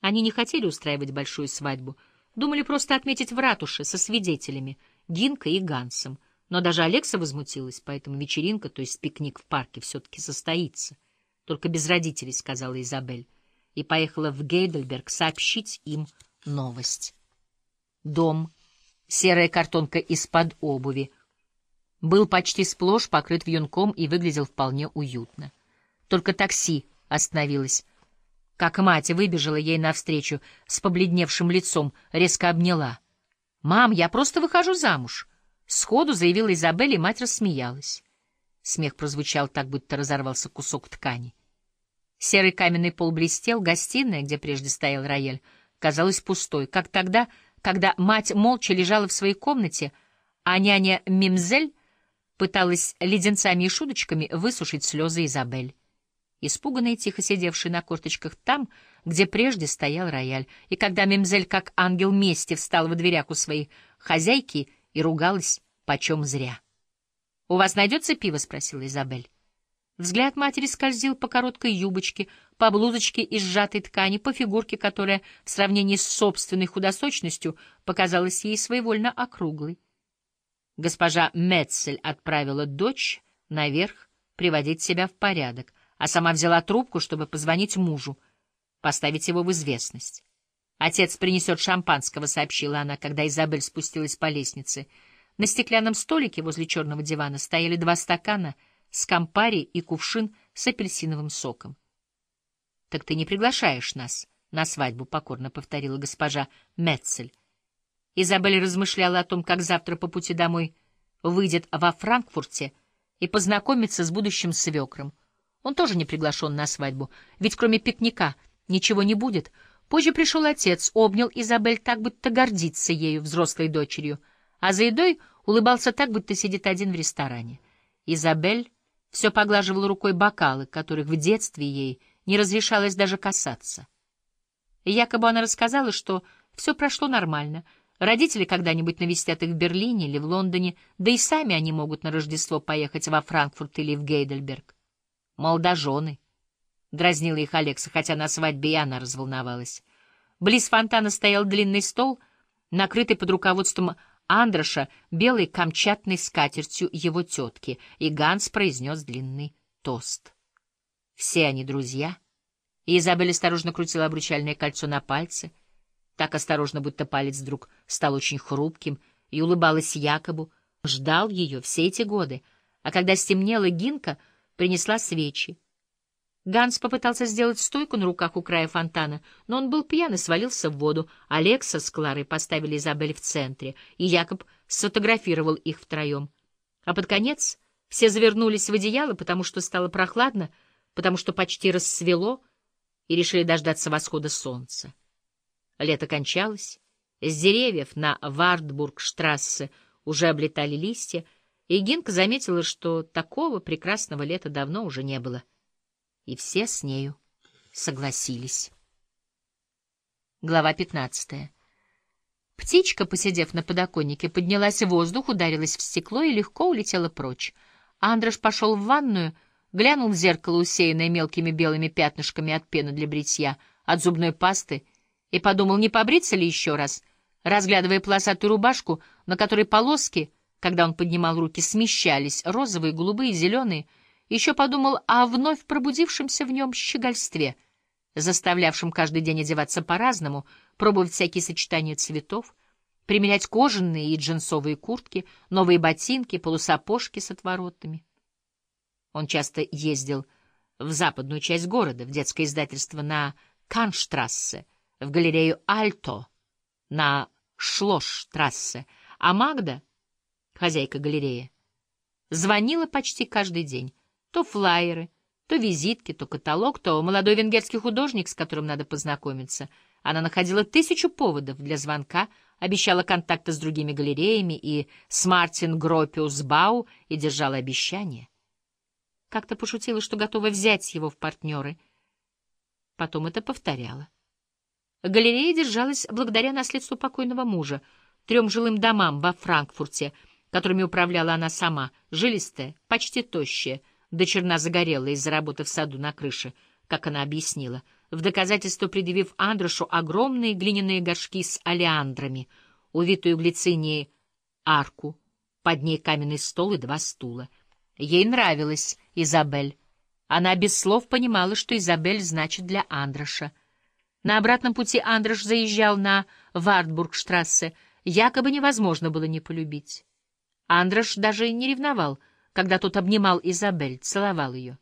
Они не хотели устраивать большую свадьбу, думали просто отметить в ратуше со свидетелями, Гинкой и Гансом. Но даже Алекса возмутилась, поэтому вечеринка, то есть пикник в парке, все-таки состоится. Только без родителей, — сказала Изабель, и поехала в Гейдельберг сообщить им новость. Дом, серая картонка из-под обуви, был почти сплошь покрыт вьюнком и выглядел вполне уютно. Только такси остановилось. Как мать выбежала ей навстречу с побледневшим лицом, резко обняла. «Мам, я просто выхожу замуж!» Сходу заявила Изабель, и мать рассмеялась. Смех прозвучал так, будто разорвался кусок ткани. Серый каменный пол блестел, гостиная, где прежде стоял рояль, казалась пустой, как тогда, когда мать молча лежала в своей комнате, а няня Мимзель пыталась леденцами и шуточками высушить слезы Изабель. Испуганная, тихо сидевшая на корточках там, где прежде стоял рояль, и когда Мимзель, как ангел мести, встал в дверях у своей хозяйки и ругалась почем зря. — У вас найдется пиво? — спросила Изабель. Взгляд матери скользил по короткой юбочке, по блузочке из сжатой ткани, по фигурке, которая в сравнении с собственной худосочностью показалась ей своевольно округлой. Госпожа Метцель отправила дочь наверх приводить себя в порядок, а сама взяла трубку, чтобы позвонить мужу, поставить его в известность. «Отец принесет шампанского», — сообщила она, когда Изабель спустилась по лестнице. На стеклянном столике возле черного дивана стояли два стакана с кампари и кувшин с апельсиновым соком. «Так ты не приглашаешь нас на свадьбу», — покорно повторила госпожа Метцель. Изабель размышляла о том, как завтра по пути домой выйдет во Франкфурте и познакомится с будущим свекром. Он тоже не приглашен на свадьбу, ведь кроме пикника ничего не будет. Позже пришел отец, обнял Изабель так, будто гордится ею, взрослой дочерью, а за едой улыбался так, будто сидит один в ресторане. Изабель все поглаживала рукой бокалы, которых в детстве ей не разрешалось даже касаться. И якобы она рассказала, что все прошло нормально — Родители когда-нибудь навестят их в Берлине или в Лондоне, да и сами они могут на Рождество поехать во Франкфурт или в Гейдельберг. Молодожены. Дразнила их Алекса, хотя на свадьбе и она разволновалась. Близ фонтана стоял длинный стол, накрытый под руководством Андроша белой камчатной скатертью его тетки, и Ганс произнес длинный тост. Все они друзья. И Изабель осторожно крутила обручальное кольцо на пальце — так осторожно, будто палец вдруг стал очень хрупким, и улыбалась Якобу, ждал ее все эти годы, а когда стемнело, Гинка принесла свечи. Ганс попытался сделать стойку на руках у края фонтана, но он был пьян и свалился в воду. Алекса с Кларой поставили Изабель в центре, и Якоб сфотографировал их втроем. А под конец все завернулись в одеяло, потому что стало прохладно, потому что почти рассвело, и решили дождаться восхода солнца. Лето кончалось, с деревьев на Вартбургштрассе уже облетали листья, и Гинка заметила, что такого прекрасного лета давно уже не было. И все с нею согласились. Глава пятнадцатая. Птичка, посидев на подоконнике, поднялась в воздух, ударилась в стекло и легко улетела прочь. Андрош пошел в ванную, глянул в зеркало, усеянное мелкими белыми пятнышками от пены для бритья, от зубной пасты и подумал, не побриться ли еще раз, разглядывая полосатую рубашку, на которой полоски, когда он поднимал руки, смещались, розовые, голубые, зеленые, еще подумал о вновь пробудившемся в нем щегольстве, заставлявшем каждый день одеваться по-разному, пробовать всякие сочетания цветов, примерять кожаные и джинсовые куртки, новые ботинки, полусапожки с отворотами. Он часто ездил в западную часть города, в детское издательство на Канштрассе, в галерею «Альто» на Шлосштрассе, а Магда, хозяйка галереи, звонила почти каждый день. То флаеры, то визитки, то каталог, то молодой венгерский художник, с которым надо познакомиться. Она находила тысячу поводов для звонка, обещала контакты с другими галереями и с Мартин Гропиус Бау и держала обещание. Как-то пошутила, что готова взять его в партнеры. Потом это повторяла. Галерея держалась благодаря наследству покойного мужа, трем жилым домам во Франкфурте, которыми управляла она сама, жилистая, почти тощая, до черна загорелая из-за работы в саду на крыше, как она объяснила. в доказательство предъявив Андрошу огромные глиняные горшки с олеандрами, увитую глицинией арку, под ней каменный стол и два стула. Ей нравилась Изабель. Она без слов понимала, что Изабель значит для Андроша. На обратном пути Андрош заезжал на Вартбургштрассе. Якобы невозможно было не полюбить. Андрош даже не ревновал, когда тот обнимал Изабель, целовал ее.